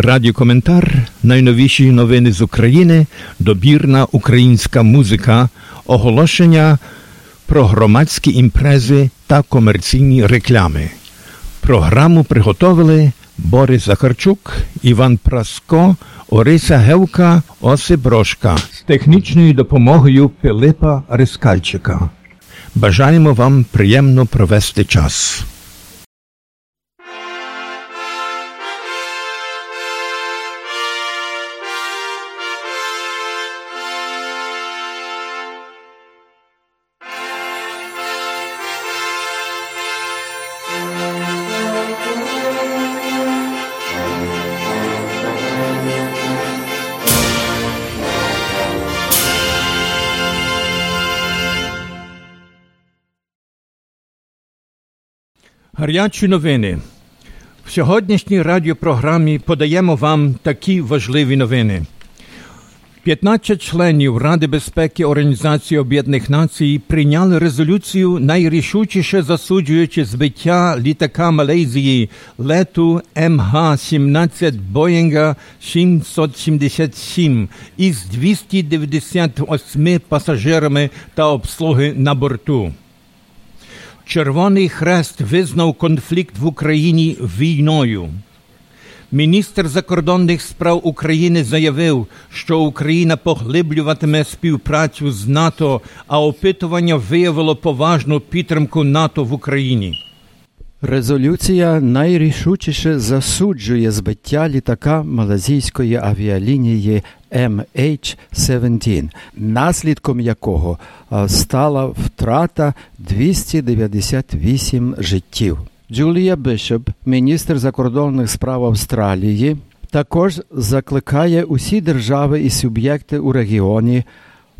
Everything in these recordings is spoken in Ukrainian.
Радіокоментар, найновіші новини з України, добірна українська музика, оголошення про громадські імпрези та комерційні реклами. Програму приготовили Борис Захарчук, Іван Праско, Ориса Гевка, Осип Брошка з технічною допомогою Пилипа Рискальчика. Бажаємо вам приємно провести час. Гарячі новини. В сьогоднішній радіопрограмі подаємо вам такі важливі новини. 15 членів Ради безпеки Організації Об'єднаних Націй прийняли резолюцію, найрішучіше засуджуючи збиття літака Малайзії лету МГ-17 Боїнга 777 із 298 пасажирами та обслуги на борту. Червоний Хрест визнав конфлікт в Україні війною. Міністр закордонних справ України заявив, що Україна поглиблюватиме співпрацю з НАТО, а опитування виявило поважну підтримку НАТО в Україні. Резолюція найрішучіше засуджує збиття літака малазійської авіалінії MH17, наслідком якого стала втрата 298 життів. Джулія Бишоп, міністр закордонних справ Австралії, також закликає усі держави і суб'єкти у регіоні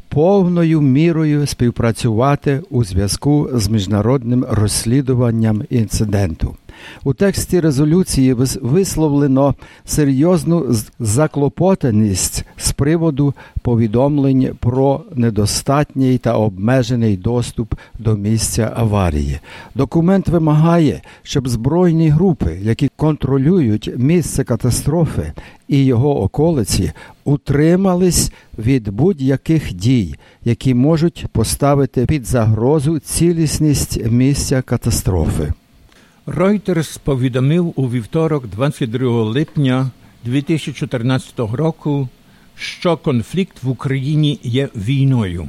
повною мірою співпрацювати у зв'язку з міжнародним розслідуванням інциденту. У тексті резолюції висловлено серйозну заклопотаність з приводу повідомлень про недостатній та обмежений доступ до місця аварії. Документ вимагає, щоб збройні групи, які контролюють місце катастрофи і його околиці, утримались від будь-яких дій, які можуть поставити під загрозу цілісність місця катастрофи. Reuters повідомив у вівторок, 22 липня 2014 року, що конфлікт в Україні є війною.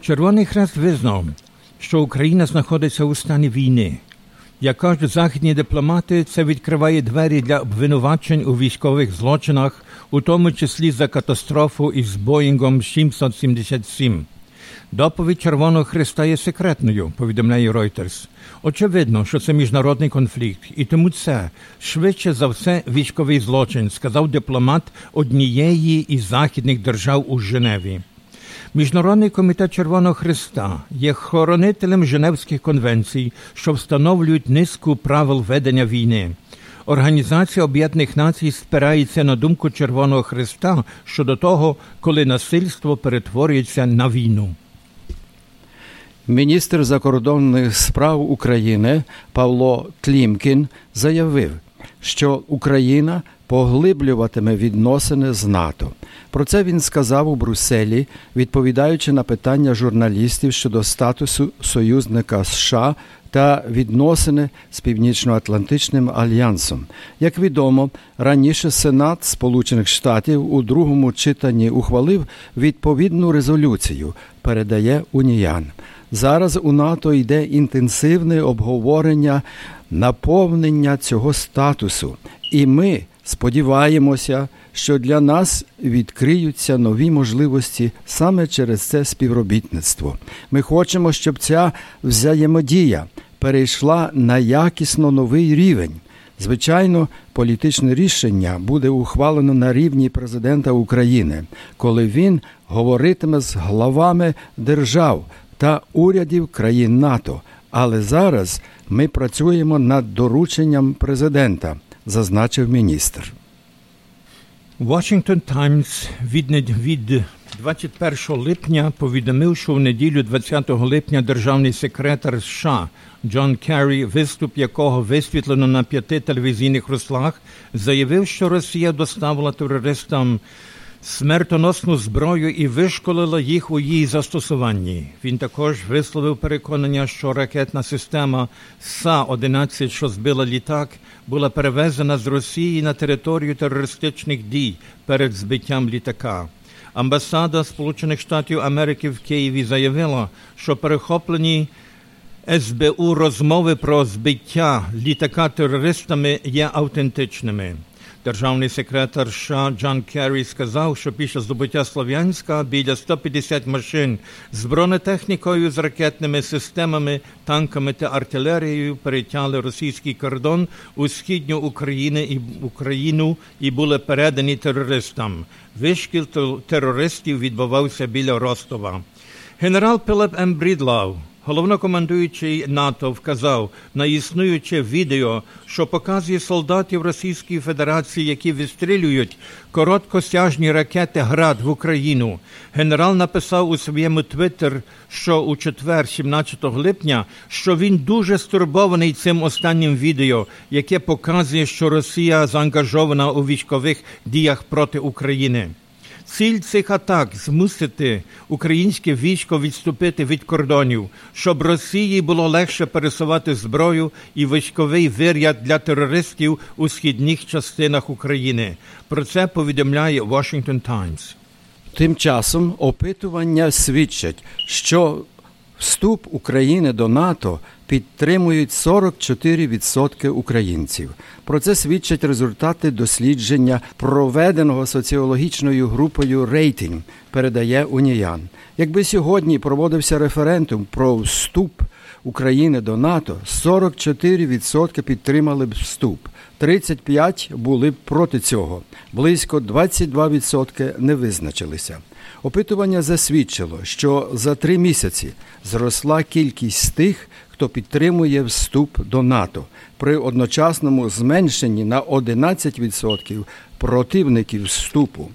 Червоний Хрест визнав, що Україна знаходиться у стані війни. Як кажуть західні дипломати, це відкриває двері для обвинувачень у військових злочинах, у тому числі за катастрофу із Боїнгом 777. Доповідь Червоного Христа є секретною, повідомляє Reuters. Очевидно, що це міжнародний конфлікт, і тому це швидше за все військовий злочин, сказав дипломат однієї із західних держав у Женеві. Міжнародний комітет Червоного Христа є хоронителем Женевських конвенцій, що встановлюють низку правил ведення війни. Організація Об'єднаних Націй спирається на думку Червоного Христа щодо того, коли насильство перетворюється на війну. Міністр закордонних справ України Павло Клімкін заявив, що Україна поглиблюватиме відносини з НАТО. Про це він сказав у Брюсселі, відповідаючи на питання журналістів щодо статусу союзника США та відносини з Північно-Атлантичним альянсом. Як відомо, раніше Сенат Сполучених Штатів у другому читанні ухвалив відповідну резолюцію, передає Уніян. Зараз у НАТО йде інтенсивне обговорення наповнення цього статусу, і ми сподіваємося, що для нас відкриються нові можливості саме через це співробітництво. Ми хочемо, щоб ця взаємодія перейшла на якісно новий рівень. Звичайно, політичне рішення буде ухвалено на рівні президента України, коли він говоритиме з главами держав та урядів країн НАТО. Але зараз ми працюємо над дорученням президента, зазначив міністр. Washington Times від, від 21 липня повідомив, що в неділю 20 липня державний секретар США Джон Керрі, виступ якого висвітлено на п'яти телевізійних руслах, заявив, що Росія доставила терористам смертоносну зброю і вишколила їх у її застосуванні. Він також висловив переконання, що ракетна система СА-11, що збила літак, була перевезена з Росії на територію терористичних дій перед збиттям літака. Амбасада Сполучених Штатів Америки в Києві заявила, що перехоплені СБУ розмови про збиття літака терористами є автентичними. Державний секретар США Джон Керрі сказав, що після здобуття Слов'янська біля 150 машин з бронетехнікою, з ракетними системами, танками та артилерією перетяли російський кордон у східню Україну і Україну і були передані терористам. Вишкіл терористів відбувався біля Ростова. Генерал Пилип М. Брідлав Головнокомандуючий НАТО вказав на існуюче відео, що показує солдатів Російської Федерації, які вистрілюють короткосяжні ракети ГРАД в Україну. Генерал написав у своєму твіттер, що у четвер, 17 липня, що він дуже стурбований цим останнім відео, яке показує, що Росія заангажована у військових діях проти України. Ціль цих атак змусити українське військо відступити від кордонів, щоб Росії було легше пересувати зброю і військовий виряд для терористів у східних частинах України. Про це повідомляє Washington Times. Тим часом опитування свідчать, що вступ України до НАТО підтримують 44% українців. Про це свідчать результати дослідження, проведеного соціологічною групою рейтинг, передає Уніян. Якби сьогодні проводився референдум про вступ України до НАТО, 44% підтримали б вступ. 35 були б проти цього, близько 22% не визначилися. Опитування засвідчило, що за три місяці зросла кількість тих, хто підтримує вступ до НАТО при одночасному зменшенні на 11% противників вступу.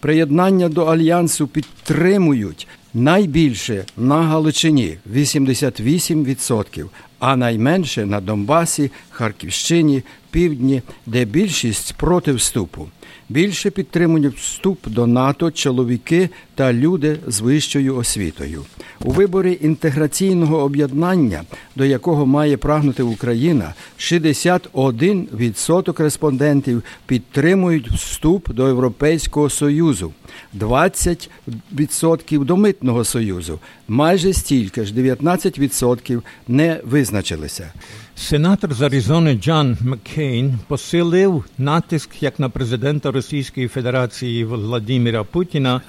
Приєднання до альянсу підтримують найбільше на Галичині 88%, а найменше на Донбасі, Харківщині, Півдні, де більшість проти вступу. Більше підтримують вступ до НАТО чоловіки та люди з вищою освітою. У виборі інтеграційного об'єднання, до якого має прагнути Україна, 61% респондентів підтримують вступ до Європейського Союзу, 20% до Митного Союзу, майже стільки ж 19% не визначилися. Сенатор з Аризони Джон Маккейн посилив натиск як на президента Російської Федерації Владимира Путіна,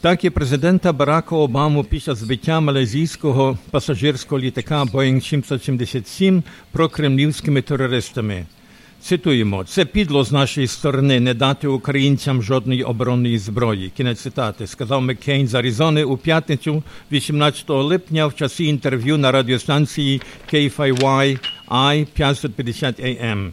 так і президента Барака Обаму після збиття малазійського пасажирського літака Boeing 777 прокремлівськими терористами. Цитуємо, це підло з нашої сторони не дати українцям жодної оборонної зброї. Кінець цитати сказав Маккейн з Аризони у п'ятницю, 18 липня, в часі інтерв'ю на радіостанції KFY I 550 AM.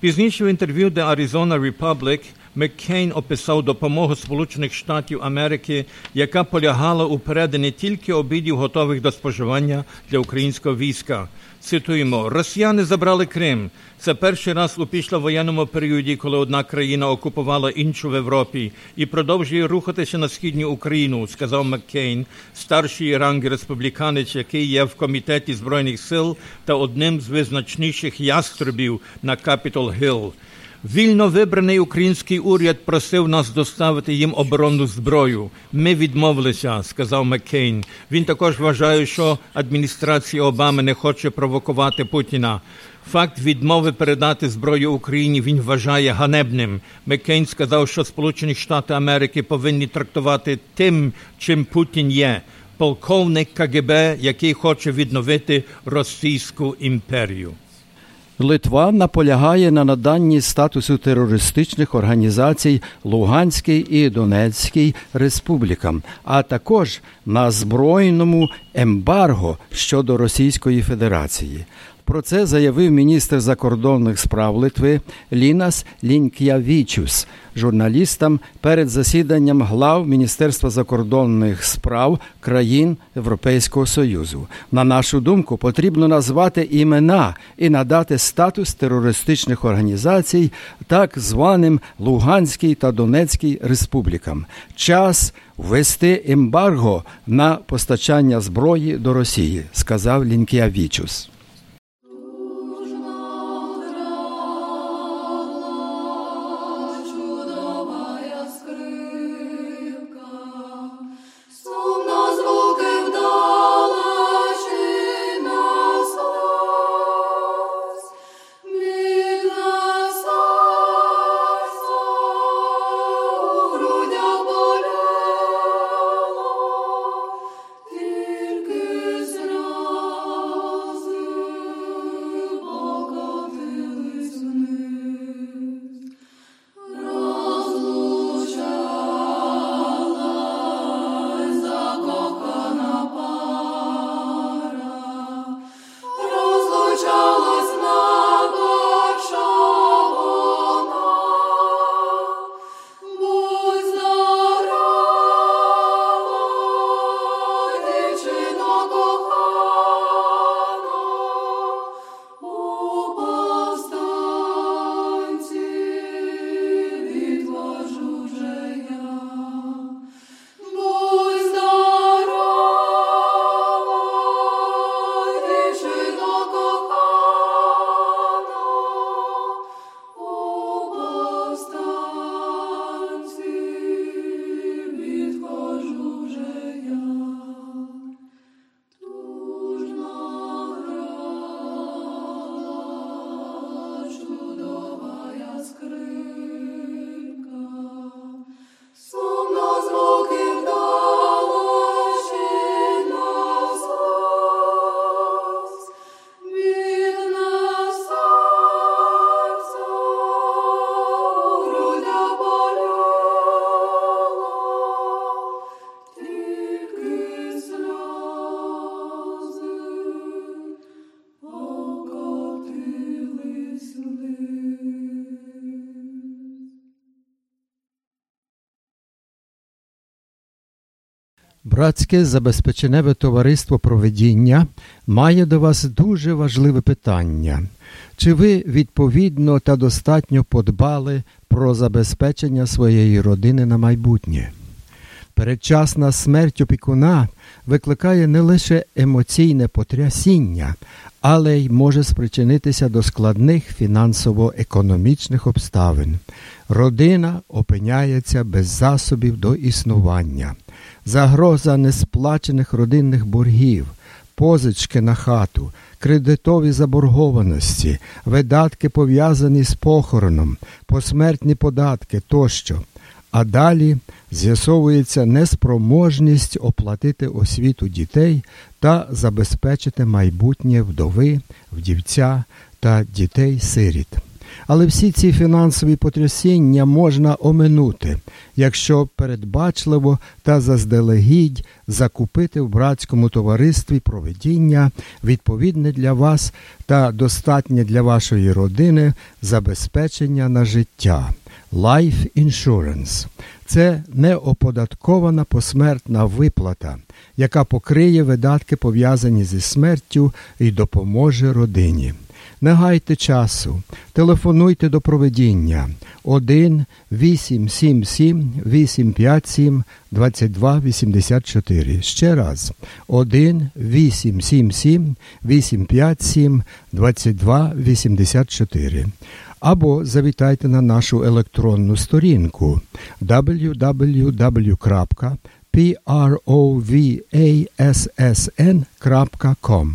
Пізніше в інтерв'ю The Arizona Republic Маккейн описав допомогу Сполучених Штатів Америки, яка полягала у переданні тільки обідів, готових до споживання для українського війська. Цитуємо: Росіяни забрали Крим. Це перший раз у післявоєнному періоді, коли одна країна окупувала іншу в Європі і продовжує рухатися на східню Україну, сказав Маккейн, старший ранг республіканець, який є в комітеті збройних сил та одним з визначніших ястребів на Капітол Гилл. Вільно вибраний український уряд просив нас доставити їм оборонну зброю. Ми відмовилися, сказав Маккейн. Він також вважає, що адміністрація Обами не хоче провокувати Путіна. Факт відмови передати зброю Україні він вважає ганебним. Маккейн сказав, що Сполучені Штати Америки повинні трактувати тим, чим Путін є. Полковник КГБ, який хоче відновити Російську імперію. Литва наполягає на наданні статусу терористичних організацій Луганській і Донецькій республікам, а також на збройному ембарго щодо Російської Федерації. Про це заявив міністр закордонних справ Литви Лінас Лінк'явічус журналістам перед засіданням глав Міністерства закордонних справ країн Європейського Союзу. На нашу думку, потрібно назвати імена і надати статус терористичних організацій так званим Луганській та Донецькій республікам. Час ввести ембарго на постачання зброї до Росії, сказав Лінк'явічус. Братське забезпеченеве товариство проведіння має до вас дуже важливе питання. Чи ви відповідно та достатньо подбали про забезпечення своєї родини на майбутнє? Передчасна смерть опікуна викликає не лише емоційне потрясіння, але й може спричинитися до складних фінансово-економічних обставин. Родина опиняється без засобів до існування загроза несплачених родинних боргів, позички на хату, кредитові заборгованості, видатки пов'язані з похороном, посмертні податки тощо. А далі з'ясовується неспроможність оплатити освіту дітей та забезпечити майбутнє вдови, вдівця та дітей-сиріт. Але всі ці фінансові потрясіння можна оминути, якщо передбачливо та заздалегідь закупити в братському товаристві проведіння відповідне для вас та достатнє для вашої родини забезпечення на життя. Life Insurance – це неоподаткована посмертна виплата, яка покриє видатки пов'язані зі смертю і допоможе родині. Не гайте часу, телефонуйте до проведіння 1 877 857 2284. Ще раз 1 877 857 2284. Або завітайте на нашу електронну сторінку www.provassn.com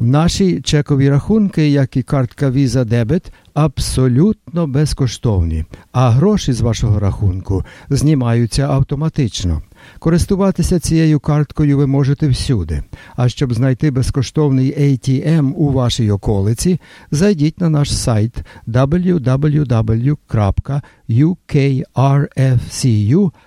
Наші чекові рахунки, як і картка Visa Debit, абсолютно безкоштовні, а гроші з вашого рахунку знімаються автоматично. Користуватися цією карткою ви можете всюди. А щоб знайти безкоштовний ATM у вашій околиці, зайдіть на наш сайт www.ukrfcu.com.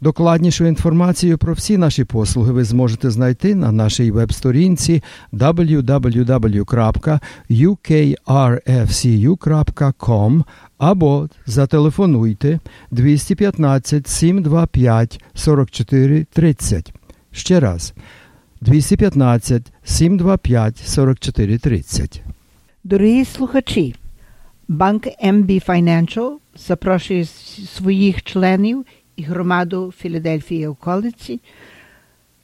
Докладнішу інформацію про всі наші послуги ви зможете знайти на нашій веб-сторінці www.ukrfcu.com або зателефонуйте 215 725 44 30. Ще раз 215 725 44 30. Дорогі слухачі, банк MB Financial запрошує своїх членів і громаду Філадельфії околиці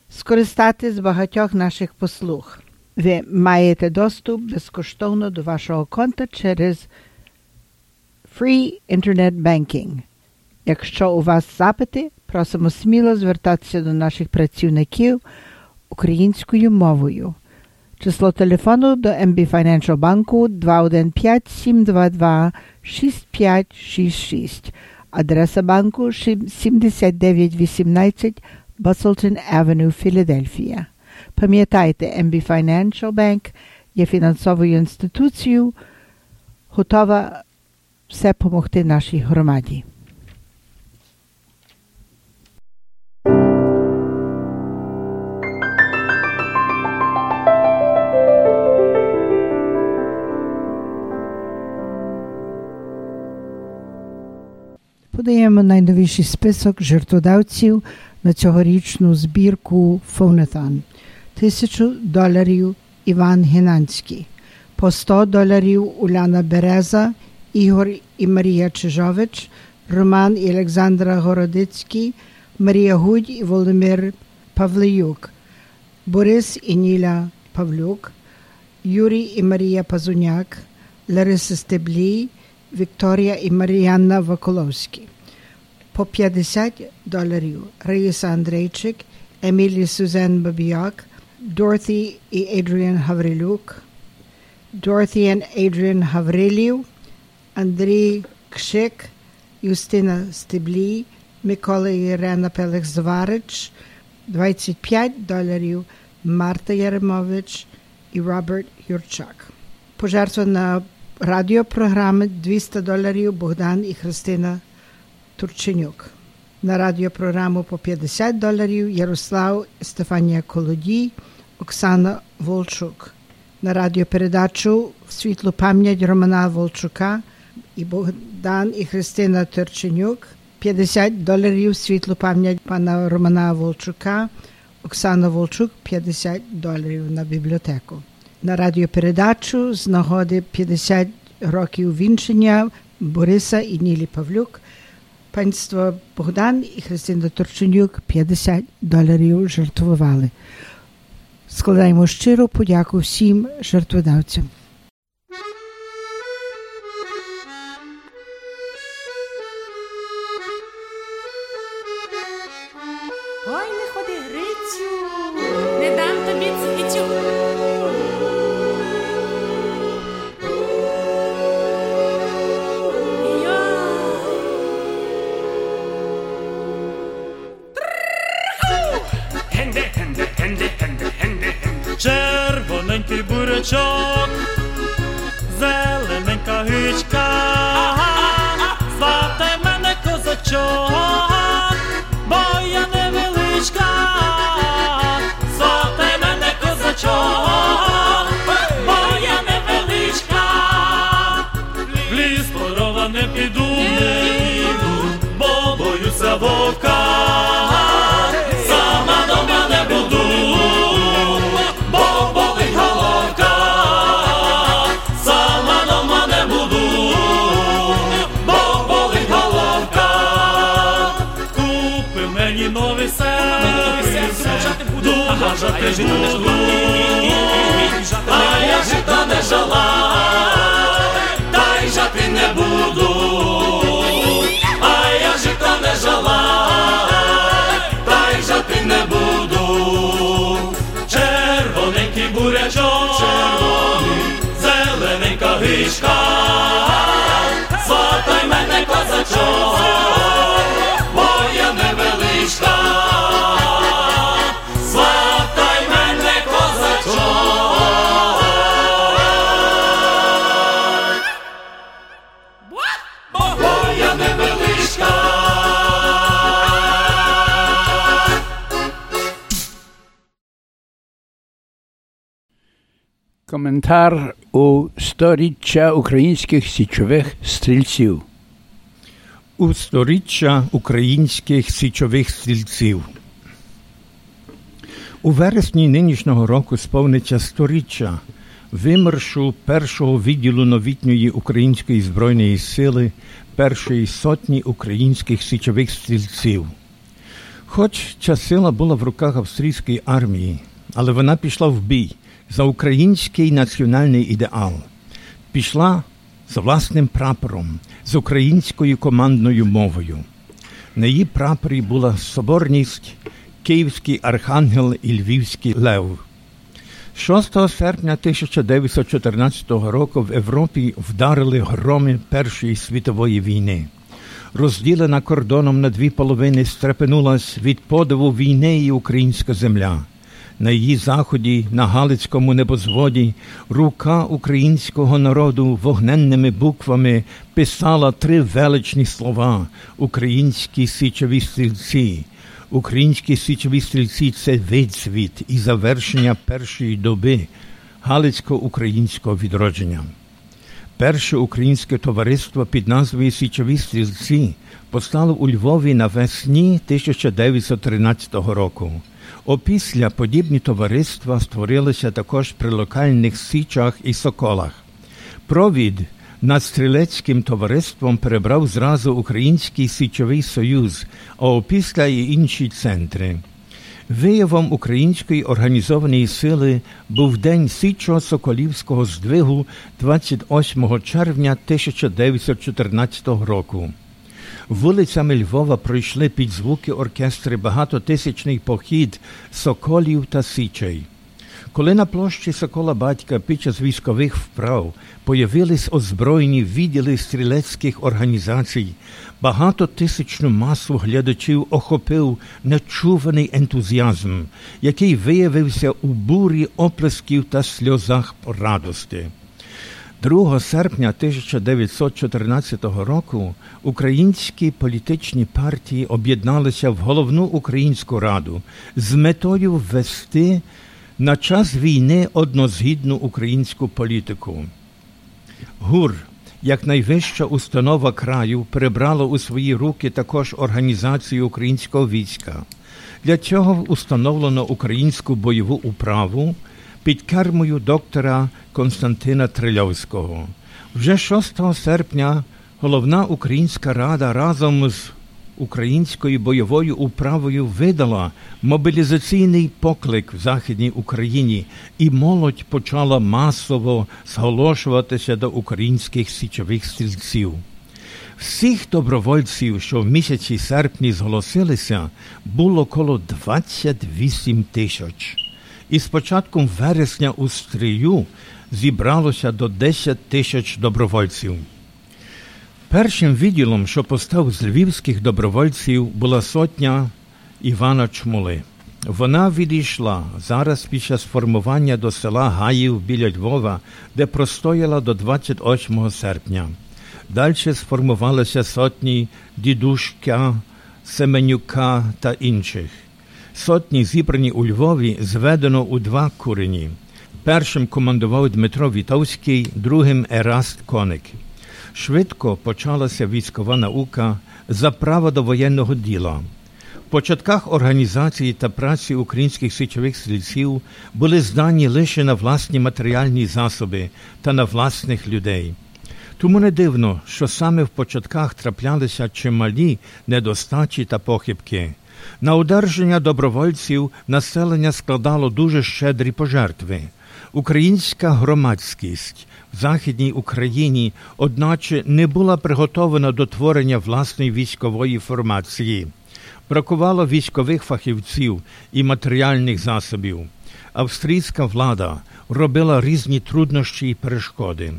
скористати з багатьох наших послуг. Ви маєте доступ безкоштовно до вашого конта через Free Internet Banking. Якщо у вас запити, просимо сміло звертатися до наших працівників українською мовою. Число телефону до MB Financial банку 215 722 6566 Адреса банку 7918 Busselton Авеню, Філадельфія. Пам'ятайте, MB Financial Bank є фінансовою інституцією, готова все допомогти нашій громаді. Подаємо найновіший список жертводавців на цьогорічну збірку Фонетан. Тисячу доларів Іван Гінанський, по 100 доларів Уляна Береза, Ігор і Марія Чижович, Роман і Олександра Городицький, Марія Гудь і Володимир Павлиюк, Борис і Ніля Павлюк, Юрій і Марія Пазуняк, Лариса Стеблій, Вікторія і Маріанна Ваколовські. По 50 доларів Раїса Андрейчик, Емілі Сюзен Бабіяк, Дороті і Адріан Гаврилюк, Дороті і Адріан Гаврилів, Андрій Кшик, Юстина Стеблій, Микола і Ірена Пелех-Зварич, 25 доларів Марта Яремович і Роберт Юрчак. Пожертва на радіопрограми 200 доларів Богдан і Христина Турченюк. На радіопрограму по 50 доларів Ярослав Стефанія Колодій, Оксана Волчук. На радіопередачу світлу пам'ять Романа Волчука і Богдан і Христина Турченюк. 50 доларів світлу пам'ять пана Романа Волчука, Оксана Волчук 50 доларів на бібліотеку на радіопередачу з нагоди 50 років вінчення Бориса і Нілі Павлюк. Панство Богдан і Христина Торченюк 50 доларів жертвували. Складаємо щиру подяку всім жертводавцям. Червоненький не та й жати не буду. Червоненький бурячок, червоний, зелененька гишка, сватай мене козачок, Коментар у сторіччя українських січових стрільців. У сторіччя українських січових стрільців. У вересні нинішнього року сповниться сторіччя вимаршу першого відділу новітньої української збройної сили першої сотні українських січових стрільців. Хоч ця сила була в руках австрійської армії, але вона пішла в бій за український національний ідеал, пішла з власним прапором, з українською командною мовою. На її прапорі була соборність, Київський архангел і Львівський лев. 6 серпня 1914 року в Європі вдарили громи Першої світової війни. Розділена кордоном на дві половини стрепенулась від подиву війни і українська земля. На її заході, на Галицькому небозводі, рука українського народу вогненними буквами писала три величні слова українські січові стрільці. Українські січові стрільці це відсвіт і завершення першої доби Галицько-українського відродження. Перше українське товариство під назвою Січові стрільці постало у Львові навесні 1913 року. Опісля подібні товариства створилися також при локальних січах і соколах. Провід над стрілецьким товариством перебрав зразу Український січовий союз, а опісля і інші центри. Виявом української організованої сили був день Січо-Соколівського здвигу 28 червня 1914 року. Вулицями Львова пройшли під звуки оркестри багатотисячний похід соколів та січей. Коли на площі Сокола Батька під час військових вправ появились озброєні відділи стрілецьких організацій, багатотисячну масу глядачів охопив нечуваний ентузіазм, який виявився у бурі оплесків та сльозах радости. 2 серпня 1914 року українські політичні партії об'єдналися в головну українську раду з метою ввести на час війни однозгідну українську політику. ГУР, як найвища установа краю, перебрала у свої руки також організацію українського війська. Для цього установлено українську бойову управу під кермою доктора Константина Трильовського. Вже 6 серпня головна українська рада разом з українською бойовою управою видала мобілізаційний поклик в Західній Україні, і молодь почала масово зголошуватися до українських січових стрільців. Всіх добровольців, що в місяці серпні зголосилися, було коло 28 тисяч. І з початком вересня у стрію зібралося до 10 тисяч добровольців. Першим відділом, що постав з львівських добровольців, була сотня Івана Чмули. Вона відійшла зараз під час формування до села Гаїв біля Львова, де простояла до 28 серпня. Далі сформувалися сотні Дідушка, Семенюка та інших. Сотні, зібрані у Львові, зведено у два курені. Першим командував Дмитро Вітовський, другим Ераст Коник. Швидко почалася військова наука за право до воєнного діла. В початках організації та праці українських січових стрільців були здані лише на власні матеріальні засоби та на власних людей. Тому не дивно, що саме в початках траплялися чималі недостачі та похибки. На одержання добровольців населення складало дуже щедрі пожертви. Українська громадськість в Західній Україні, одначе, не була приготована до творення власної військової формації. Бракувало військових фахівців і матеріальних засобів. Австрійська влада робила різні труднощі і перешкоди.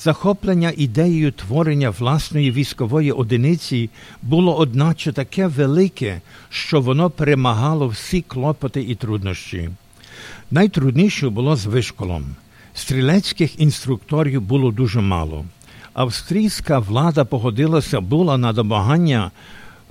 Захоплення ідеєю творення власної військової одиниці було одначе таке велике, що воно перемагало всі клопоти і труднощі. Найтрудніше було з вишколом. Стрілецьких інструкторів було дуже мало. Австрійська влада погодилася була на домагання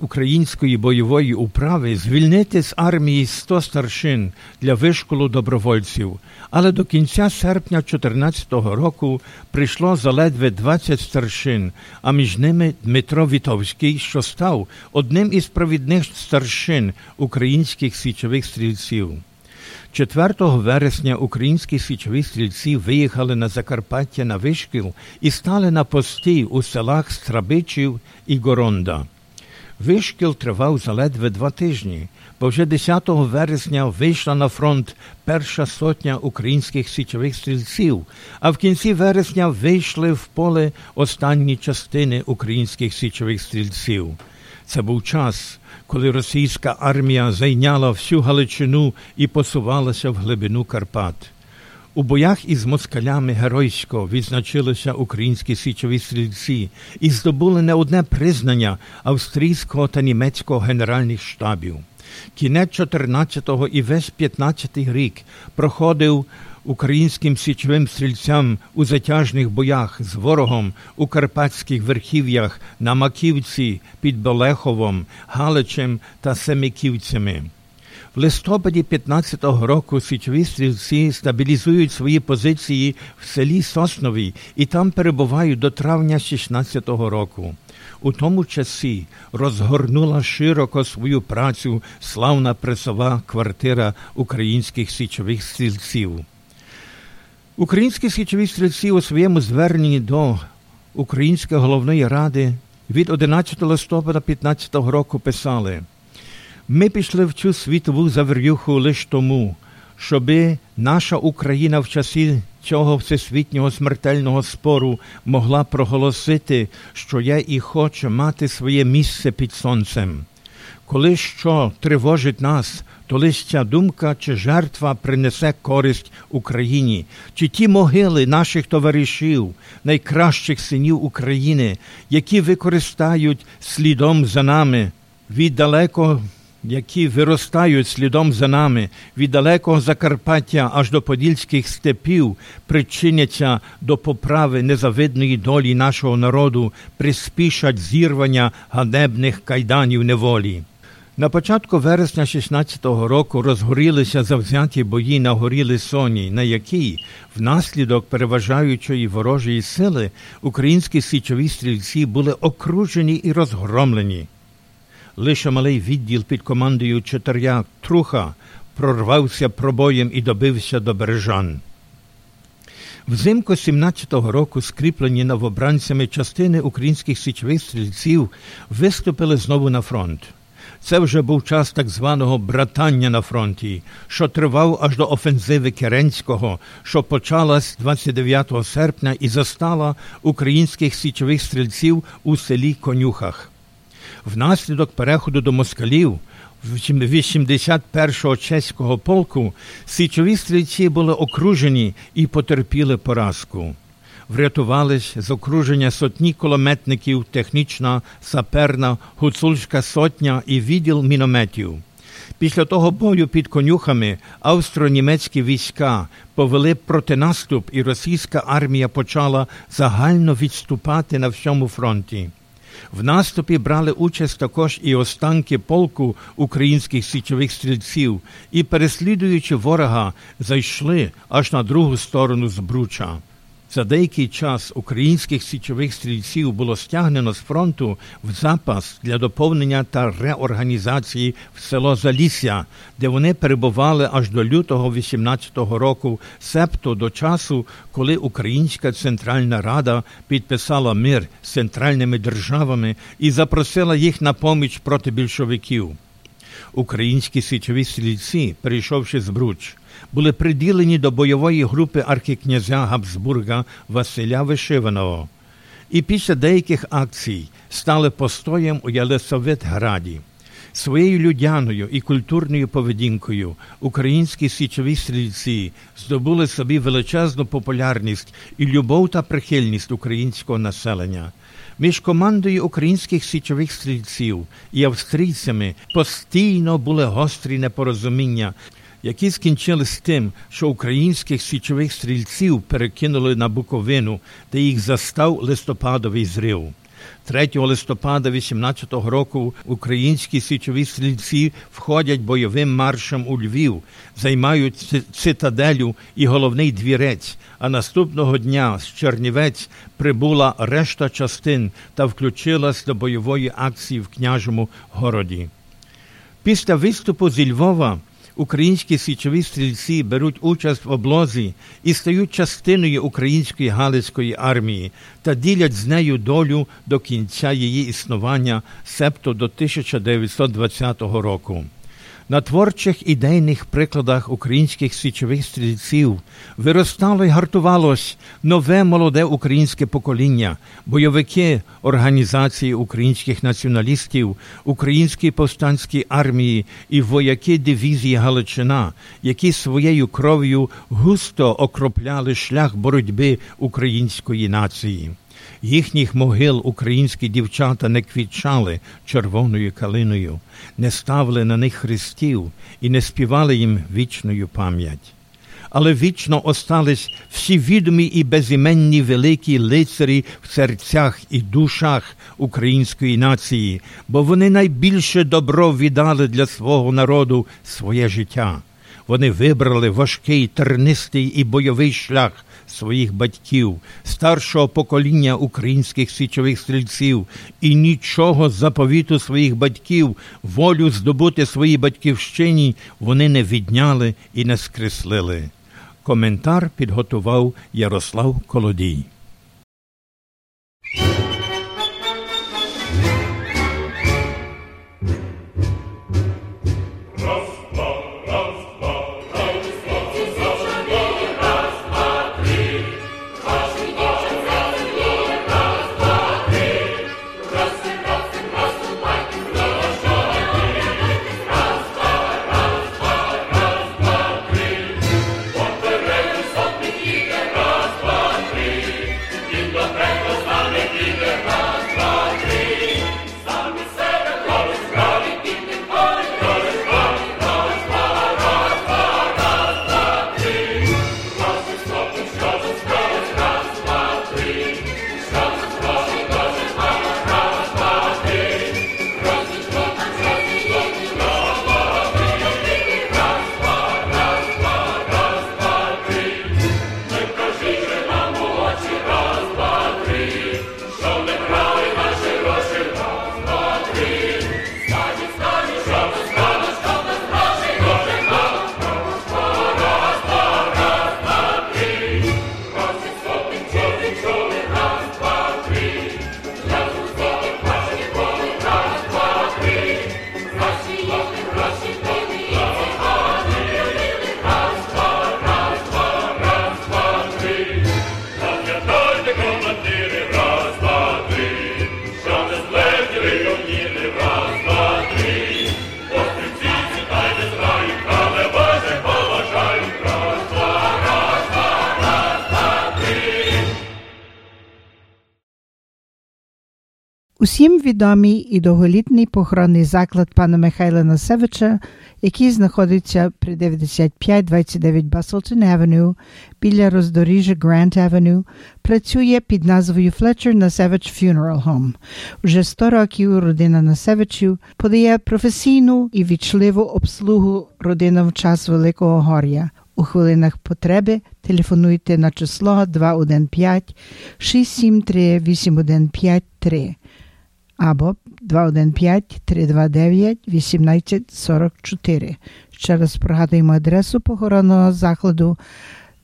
української бойової управи звільнити з армії 100 старшин для вишколу добровольців, але до кінця серпня 2014 року прийшло заледве 20 старшин, а між ними Дмитро Вітовський, що став одним із провідних старшин українських січових стрільців. 4 вересня українські січові стрільці виїхали на Закарпаття на вишкіл і стали на пості у селах Страбичів і Горонда. Вишкіл тривав заледве два тижні, бо вже 10 вересня вийшла на фронт перша сотня українських січових стрільців, а в кінці вересня вийшли в поле останні частини українських січових стрільців. Це був час, коли російська армія зайняла всю Галичину і посувалася в глибину Карпат. У боях із москалями геройсько відзначилися українські січові стрільці і здобули не одне признання австрійського та німецького генеральних штабів. Кінець 14-го і весь 15-й рік проходив українським січовим стрільцям у затяжних боях з ворогом у Карпатських верхів'ях на Маківці під Болеховом, Галичем та Семиківцями. В листопаді 15-го року січові стрільці стабілізують свої позиції в селі Соснові і там перебувають до травня 16-го року. У тому часі розгорнула широко свою працю славна пресова квартира українських січових стрільців. Українські січові стрільці у своєму зверненні до Української головної ради від 11 листопада 15 року писали Ми пішли в цю світову завірюху лише тому, щоби наша Україна в часі цього всесвітнього смертельного спору могла проголосити, що я і хочу мати своє місце під сонцем. Коли що тривожить нас, то лише ця думка чи жертва принесе користь Україні, чи ті могили наших товаришів, найкращих синів України, які використають слідом за нами від далеко, які виростають слідом за нами від далекого Закарпаття аж до подільських степів, причиняться до поправи незавидної долі нашого народу, приспішать зірвання ганебних кайданів неволі. На початку вересня 16-го року розгорілися завзяті бої на горі Лисоні, на якій, внаслідок переважаючої ворожої сили, українські січові стрільці були окружені і розгромлені. Лише малий відділ під командою Чотир'я Труха прорвався пробоєм і добився до бережан. Взимку 17-го року скріплені новобранцями частини українських січових стрільців виступили знову на фронт. Це вже був час так званого братання на фронті, що тривав аж до офензиви Керенського, що почалась 29 серпня і застала українських січових стрільців у селі Конюхах. Внаслідок переходу до москалів 81-го чеського полку січові стрільці були окружені і потерпіли поразку. Врятувались з окруження сотні кулеметників, технічна, саперна, гуцульська сотня і відділ мінометів. Після того бою під конюхами австро-німецькі війська повели протинаступ, і російська армія почала загально відступати на всьому фронті. В наступі брали участь також і останки полку українських січових стрільців, і, переслідуючи ворога, зайшли аж на другу сторону Збруча. За деякий час українських січових стрільців було стягнено з фронту в запас для доповнення та реорганізації в село Залісся, де вони перебували аж до лютого 18-го року, септо до часу, коли Українська Центральна Рада підписала мир з центральними державами і запросила їх на поміч проти більшовиків. Українські січові стрільці, перейшовши з Бруч, були приділені до бойової групи архікнязя Габсбурга Василя Вишиваного і після деяких акцій стали постоєм у Єлисаветграді. Своєю людяною і культурною поведінкою українські січові стрільці здобули собі величезну популярність і любов та прихильність українського населення. Між командою українських січових стрільців і австрійцями постійно були гострі непорозуміння, які скінчились тим, що українських січових стрільців перекинули на Буковину, де їх застав листопадовий зрив. 3 листопада 18-го року українські січові стрільці входять бойовим маршем у Львів, займають цитаделю і головний двірець. А наступного дня з Чернівець прибула решта частин та включилась до бойової акції в княжому городі. Після виступу зі Львова українські січові стрільці беруть участь в облозі і стають частиною української галицької армії та ділять з нею долю до кінця її існування, себто до 1920 року. На творчих ідейних прикладах українських січових стрільців виростало й гартувалось нове молоде українське покоління, бойовики організації українських націоналістів, української повстанської армії і вояки дивізії Галичина, які своєю кров'ю густо окропляли шлях боротьби української нації. Їхніх могил українські дівчата не квітчали червоною калиною, не ставили на них хрестів і не співали їм вічною пам'ять. Але вічно остались всі відомі і безіменні великі лицарі в серцях і душах української нації, бо вони найбільше добро віддали для свого народу своє життя. Вони вибрали важкий, тернистий і бойовий шлях своїх батьків, старшого покоління українських січових стрільців і нічого заповіту своїх батьків, волю здобути своїй батьківщині вони не відняли і не скреслили. Коментар підготував Ярослав Колодій. Усім відомий і довголітний похоронний заклад пана Михайла Насевича, який знаходиться при 9529 Баслтон Авеню біля роздоріжжя Грант Авеню, працює під назвою Fletcher Насевич Funeral Home. Уже 100 років родина Насевичів подає професійну і вічливу обслугу родинам в час Великого Гор'я. У хвилинах потреби телефонуйте на число 215 673 8153 або 215 329 1844. Ще раз пригадуємо адресу похоронного закладу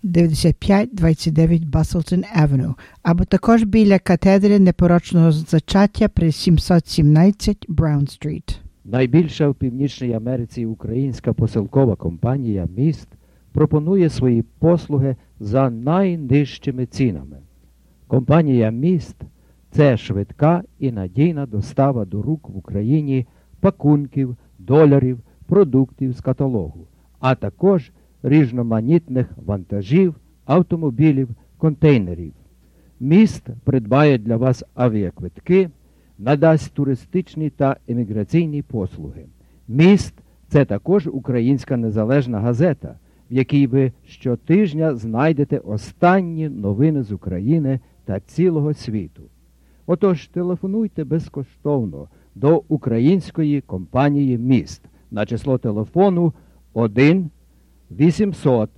9529 Баслтон Авеню, або також біля катедри непорочного зачаття при 717 Браун Стріт. Найбільша в Північній Америці українська посилкова компанія Міст пропонує свої послуги за найнижчими цінами. Компанія Міст це швидка і надійна достава до рук в Україні пакунків, доларів, продуктів з каталогу, а також різноманітних вантажів, автомобілів, контейнерів. Міст придбає для вас авіаквитки, надасть туристичні та еміграційні послуги. Міст це також українська незалежна газета, в якій ви щотижня знайдете останні новини з України та цілого світу. Отож, телефонуйте безкоштовно до української компанії Міст на число телефону 1 800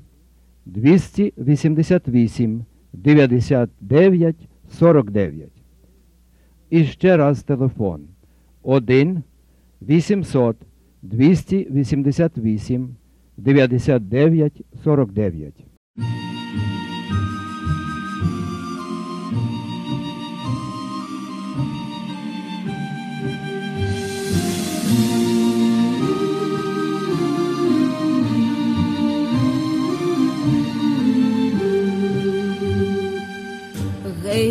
288 99 49. І ще раз телефон 1 800 288 99 49.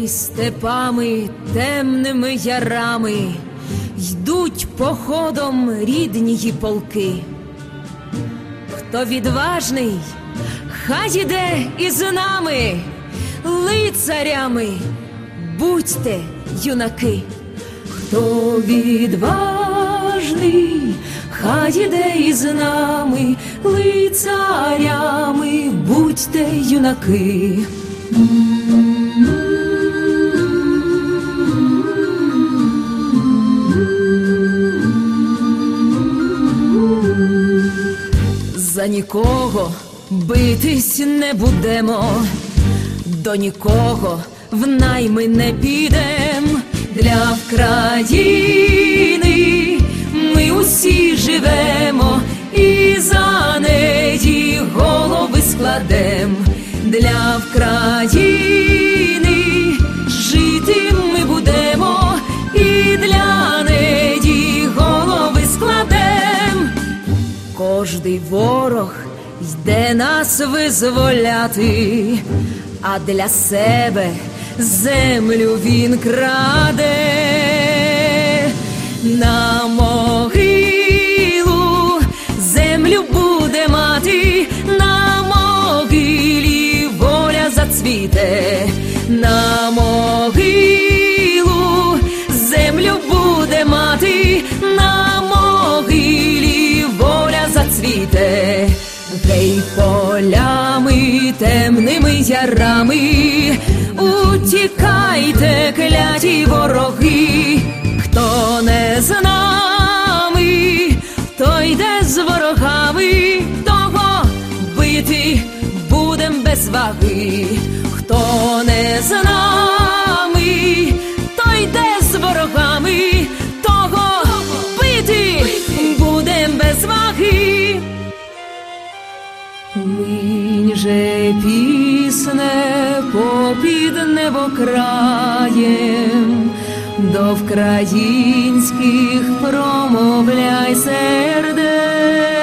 Степами, темними ярами йдуть походом ріднії полки. Хто відважний, хай іде із нами, лицарями, будьте юнаки. Хто відважний, хай іде із нами, лицарями, будьте юнаки. За нікого битись не будемо, до нікого в найми не підем. Для країни ми усі живемо і за неї голови складем. Для країни Кожний ворог йде нас визволяти, а для себе землю він краде. На могилу, землю буде мати, на могилі воля зацвіте, на могилу, воля гей полями, темними ярами, утікайте, кляті вороги, хто не з нами, то йде з ворогами, того бити будем без ваги, хто не з нами, Линь же пісне попід небокраєм, до вкраїнських промовляй сердець.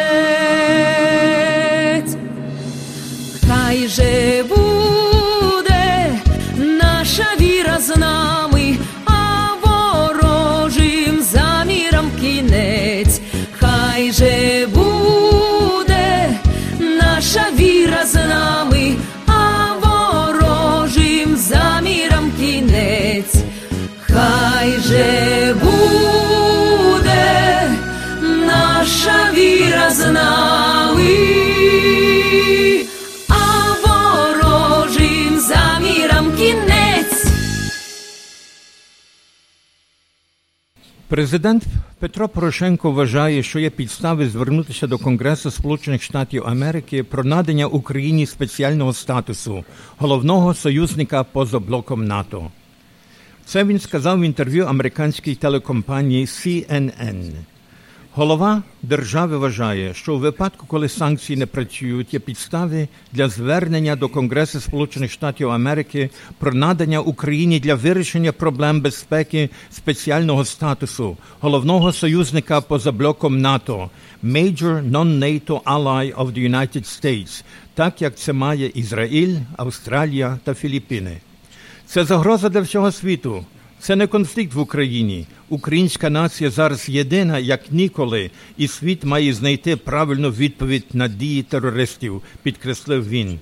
Президент Петро Порошенко вважає, що є підстави звернутися до Конгресу Сполучених Штатів Америки про надання Україні спеціального статусу головного союзника поза блоком НАТО. Це він сказав в інтерв'ю американській телекомпанії CNN. Голова держави вважає, що у випадку, коли санкції не працюють, є підстави для звернення до Конгресу Сполучених Штатів Америки про надання Україні для вирішення проблем безпеки спеціального статусу головного союзника поза блоком НАТО Major Non-NATO Ally of the United States, так як це має Ізраїль, Австралія та Філіппіни. Це загроза для всього світу. Це не конфлікт в Україні. Українська нація зараз єдина, як ніколи, і світ має знайти правильну відповідь на дії терористів, підкреслив він.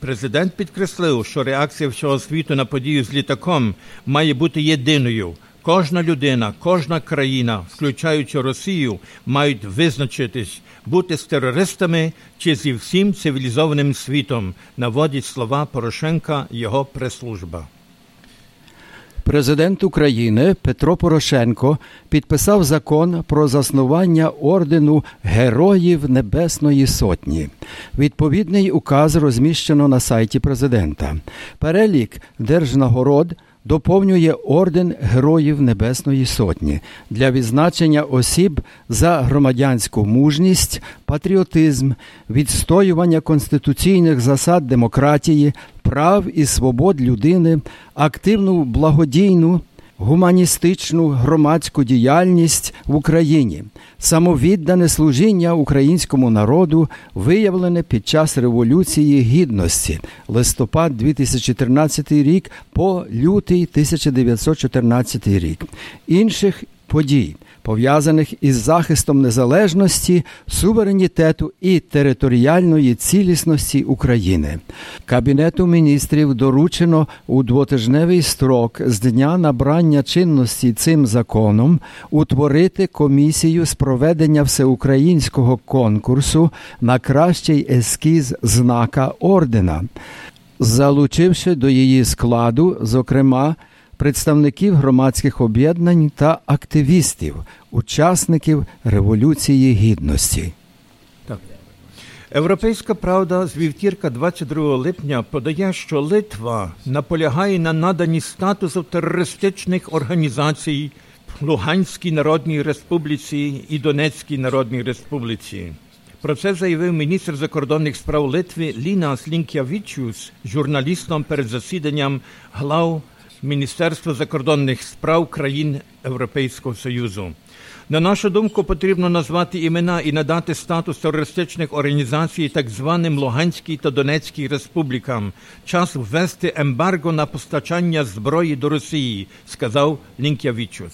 Президент підкреслив, що реакція всього світу на подію з літаком має бути єдиною. Кожна людина, кожна країна, включаючи Росію, мають визначитись, бути з терористами чи зі всім цивілізованим світом, наводять слова Порошенка його прес-служба. Президент України Петро Порошенко підписав закон про заснування ордену Героїв Небесної Сотні. Відповідний указ розміщено на сайті президента. Перелік держнагород доповнює орден Героїв Небесної Сотні для відзначення осіб за громадянську мужність, патріотизм, відстоювання конституційних засад демократії, прав і свобод людини, активну благодійну. Гуманістичну громадську діяльність в Україні, самовіддане служіння українському народу, виявлене під час Революції Гідності, листопад 2013 рік по лютий 1914 рік, інших подій, пов'язаних із захистом незалежності, суверенітету і територіальної цілісності України. Кабінету міністрів доручено у двотижневий строк з дня набрання чинності цим законом утворити комісію з проведення всеукраїнського конкурсу на кращий ескіз знака ордена, залучивши до її складу, зокрема представників громадських об'єднань та активістів, учасників Революції Гідності. Європейська правда з вівтірка 22 липня подає, що Литва наполягає на наданні статусу терористичних організацій Луганській Народній Республіці і Донецькій Народній Республіці. Про це заявив міністр закордонних справ Литви Лінас Лінкявічус журналістам перед засіданням глав Міністерства закордонних справ країн Європейського Союзу. На нашу думку, потрібно назвати імена і надати статус терористичних організацій так званим Луганській та Донецькій республікам. Час ввести ембарго на постачання зброї до Росії, сказав Лінкявічус.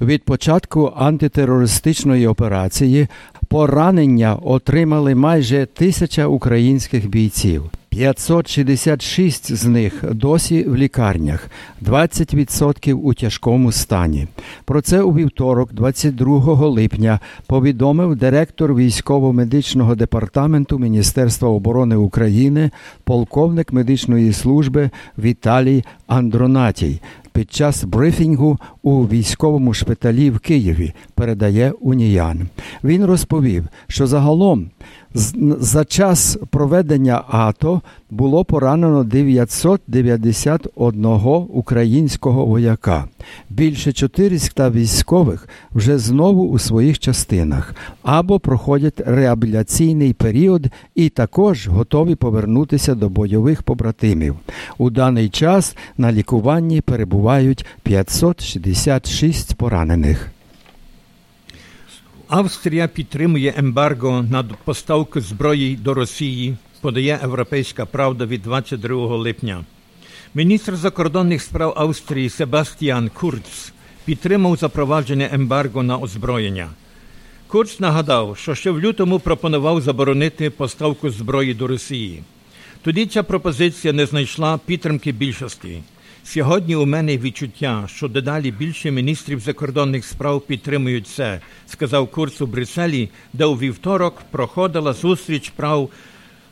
Від початку антитерористичної операції поранення отримали майже тисяча українських бійців. 566 з них досі в лікарнях, 20% у тяжкому стані. Про це у вівторок, 22 липня, повідомив директор військово-медичного департаменту Міністерства оборони України, полковник медичної служби Віталій Андронатій. Під час брифінгу у військовому шпиталі в Києві передає Уніян. Він розповів, що загалом за час проведення АТО було поранено 991 українського вояка. Більше 400 військових вже знову у своїх частинах або проходять реабіляційний період і також готові повернутися до бойових побратимів. У даний час на лікуванні перебувають 566 поранених. Австрія підтримує ембарго на поставку зброї до Росії, подає Європейська правда від 22 липня. Міністр закордонних справ Австрії Себастьян Курц підтримав запровадження ембарго на озброєння. Курц нагадав, що ще в лютому пропонував заборонити поставку зброї до Росії. Тоді ця пропозиція не знайшла підтримки більшості. Сьогодні у мене відчуття, що дедалі більше міністрів закордонних справ підтримують це, сказав Курц у Брюсселі, де у вівторок проходила зустріч прав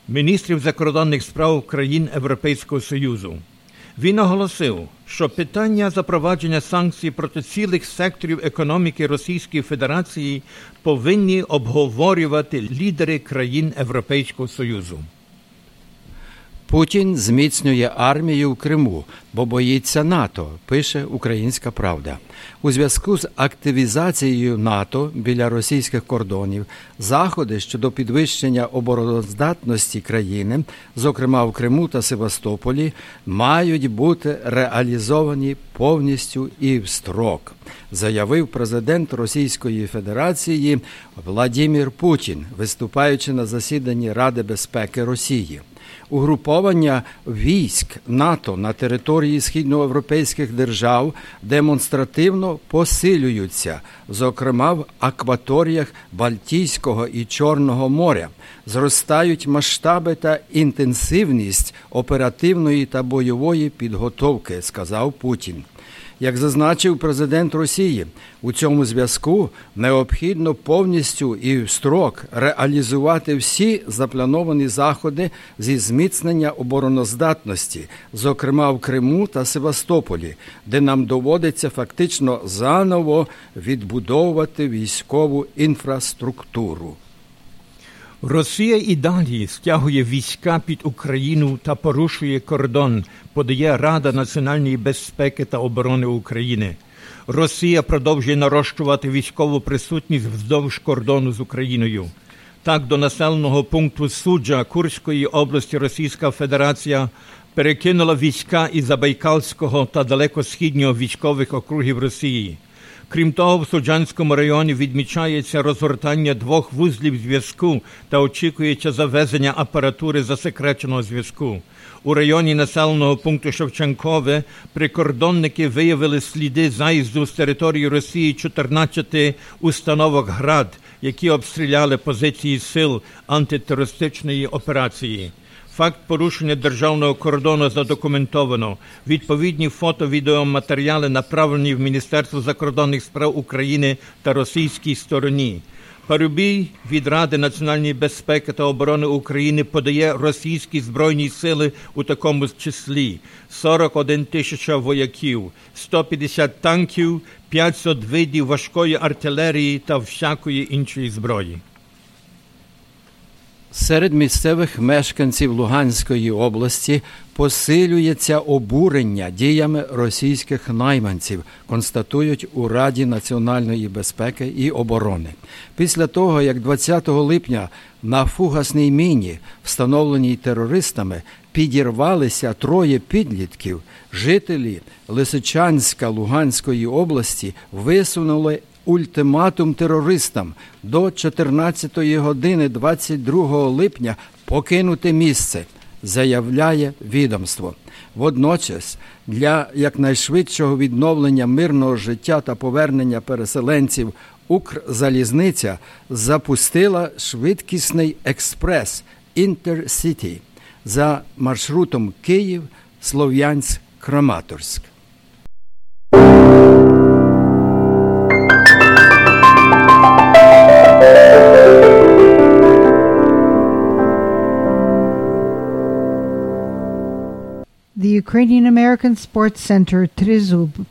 міністрів закордонних справ країн Європейського Союзу. Він оголосив, що питання запровадження санкцій проти цілих секторів економіки Російської Федерації повинні обговорювати лідери країн Європейського Союзу. Путін зміцнює армію в Криму, бо боїться НАТО, пише Українська Правда. У зв'язку з активізацією НАТО біля російських кордонів заходи щодо підвищення обороноздатності країни, зокрема в Криму та Севастополі, мають бути реалізовані повністю і в строк, заявив президент Російської Федерації Владимир Путін, виступаючи на засіданні Ради безпеки Росії. Угруповання військ НАТО на території східноєвропейських держав демонстративно посилюються, зокрема в акваторіях Балтійського і Чорного моря, зростають масштаби та інтенсивність оперативної та бойової підготовки, сказав Путін. Як зазначив президент Росії, у цьому зв'язку необхідно повністю і в строк реалізувати всі заплановані заходи зі зміцнення обороноздатності, зокрема в Криму та Севастополі, де нам доводиться фактично заново відбудовувати військову інфраструктуру. Росія і далі стягує війська під Україну та порушує кордон, подає Рада національної безпеки та оборони України. Росія продовжує нарощувати військову присутність вздовж кордону з Україною. Так, до населеного пункту суджа Курської області Російська Федерація перекинула війська із Забайкальського та далекосхіднього військових округів Росії. Крім того, в Суджанському районі відмічається розгортання двох вузлів зв'язку та очікується завезення апаратури засекреченого зв'язку. У районі населеного пункту Шевченкове прикордонники виявили сліди заїзду з території Росії 14 установок ГРАД, які обстріляли позиції сил антитерористичної операції. Факт порушення державного кордону задокументовано. Відповідні фото-відеоматеріали направлені в Міністерство закордонних справ України та російській стороні. Парубій від Ради національної безпеки та оборони України подає російські збройні сили у такому числі 41 тисяча вояків, 150 танків, 500 видів важкої артилерії та всякої іншої зброї. Серед місцевих мешканців Луганської області посилюється обурення діями російських найманців, констатують у Раді національної безпеки і оборони. Після того, як 20 липня на фугасній міні, встановленій терористами, підірвалися троє підлітків, жителі Лисичанська Луганської області висунули ультиматум терористам до 14 години 22 липня покинути місце, заявляє відомство. Водночас, для якнайшвидшого відновлення мирного життя та повернення переселенців Укрзалізниця запустила швидкісний експрес Інтерсіті за маршрутом Київ, Слов'янськ, Краматорськ. The Ukrainian American Sports Center Trizub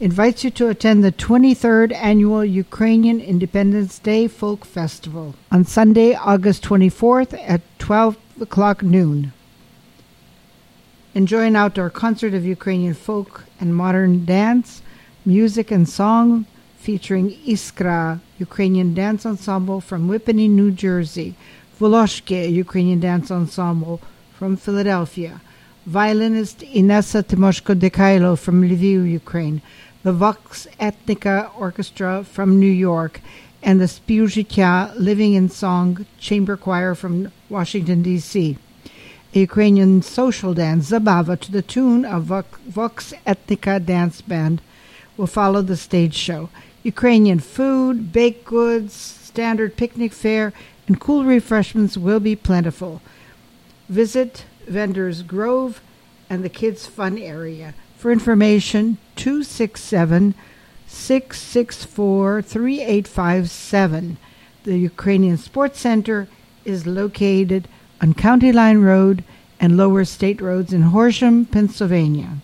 invites you to attend the 23rd annual Ukrainian Independence Day Folk Festival on Sunday, August 24th at 12 o'clock noon. Enjoy an outdoor concert of Ukrainian folk and modern dance, music, and song featuring Iskra, Ukrainian dance ensemble from Whippany, New Jersey, Voloshke, Ukrainian dance ensemble from Philadelphia, violinist Inessa Timoshko Dekailo from Lviv, Ukraine, the Vox Ethnica Orchestra from New York, and the Spiuzhitya Living in Song Chamber Choir from Washington, D.C. A Ukrainian social dance, Zabava, to the tune of Vox Ethnica Dance Band will follow the stage show. Ukrainian food, baked goods, standard picnic fare, and cool refreshments will be plentiful. Visit Vendors Grove and the Kids Fun Area. For information, 267 664 3857. The Ukrainian Sports Center is located on County Line Road and Lower State Roads in Horsham, Pennsylvania.